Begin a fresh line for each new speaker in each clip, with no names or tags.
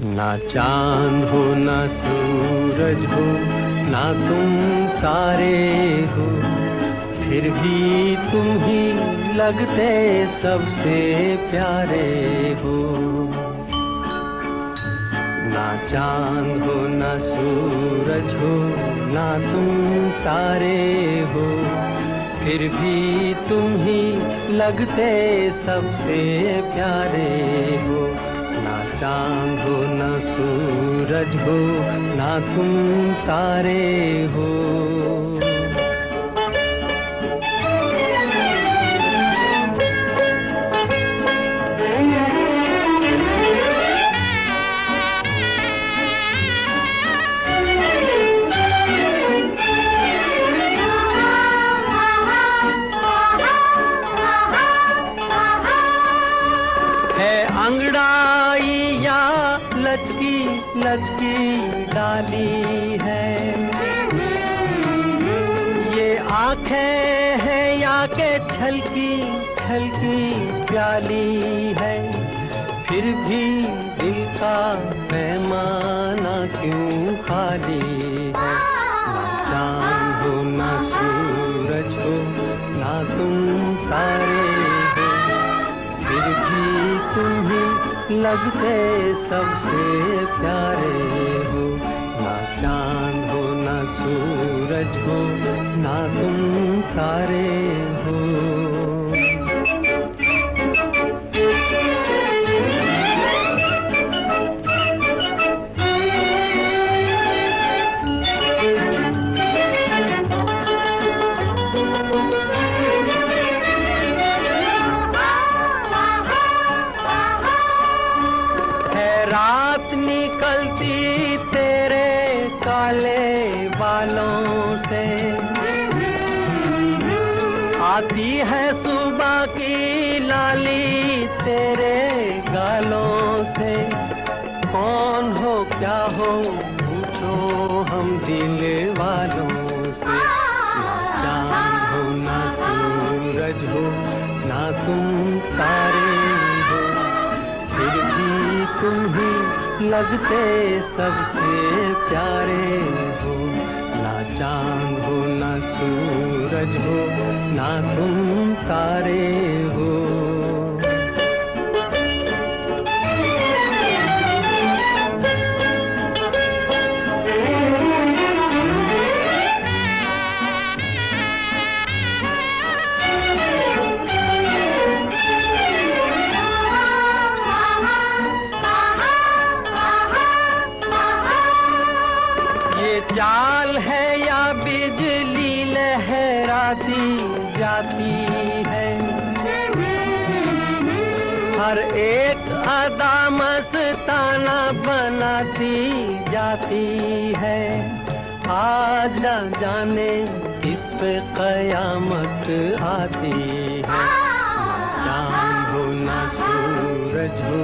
ना चाँद हो, ना सूरज हो, ना तुम तारे हो, फिर भी तुम ही लगते सबसे प्यारे हो। ना चाँद हो, ना सूरज हो, ना तुम तारे हो, फिर भी तुम ही लगते सबसे प्यारे हो। चाँद हो न सूरज हो ना तुम तारे हो। अंगड़ाई या लचकी डाली है। ये आँखें हैं या के छलकी छलकी प्याली है। फिर भी दिल का पैमाना क्यों खाली है? ना चाँद हो ना सूरज लगते सबसे प्यारे हो। ना चाँद हो ना सूरज हो ना तुम तारे हो। रात निकलती तेरे काले बालों से। आती है सुबह की लाली तेरे गालों से। कौन हो, क्या हो, पूछो हम दिल वालों से। चाँद हो, ना सूरज हो, ना तुम तारे हो। फिर भी तुम ही लगते सबसे प्यारे हो। ना चाँद हो ना सूरज हो ना तुम तारे हो। बिजली लहराती जाती है। हर एक अदा मस्ताना बनाती जाती है। आज न जाने इस पे कयामत आती है। चाँद हो ना सूरज हो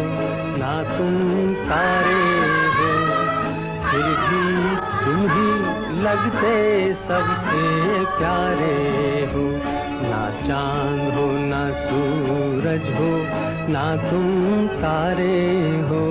ना तुम तारे। फिर भी तुम ही लगते सबसे प्यारे हो। ना चाँद हो, ना सूरज हो, ना तुम तारे हो।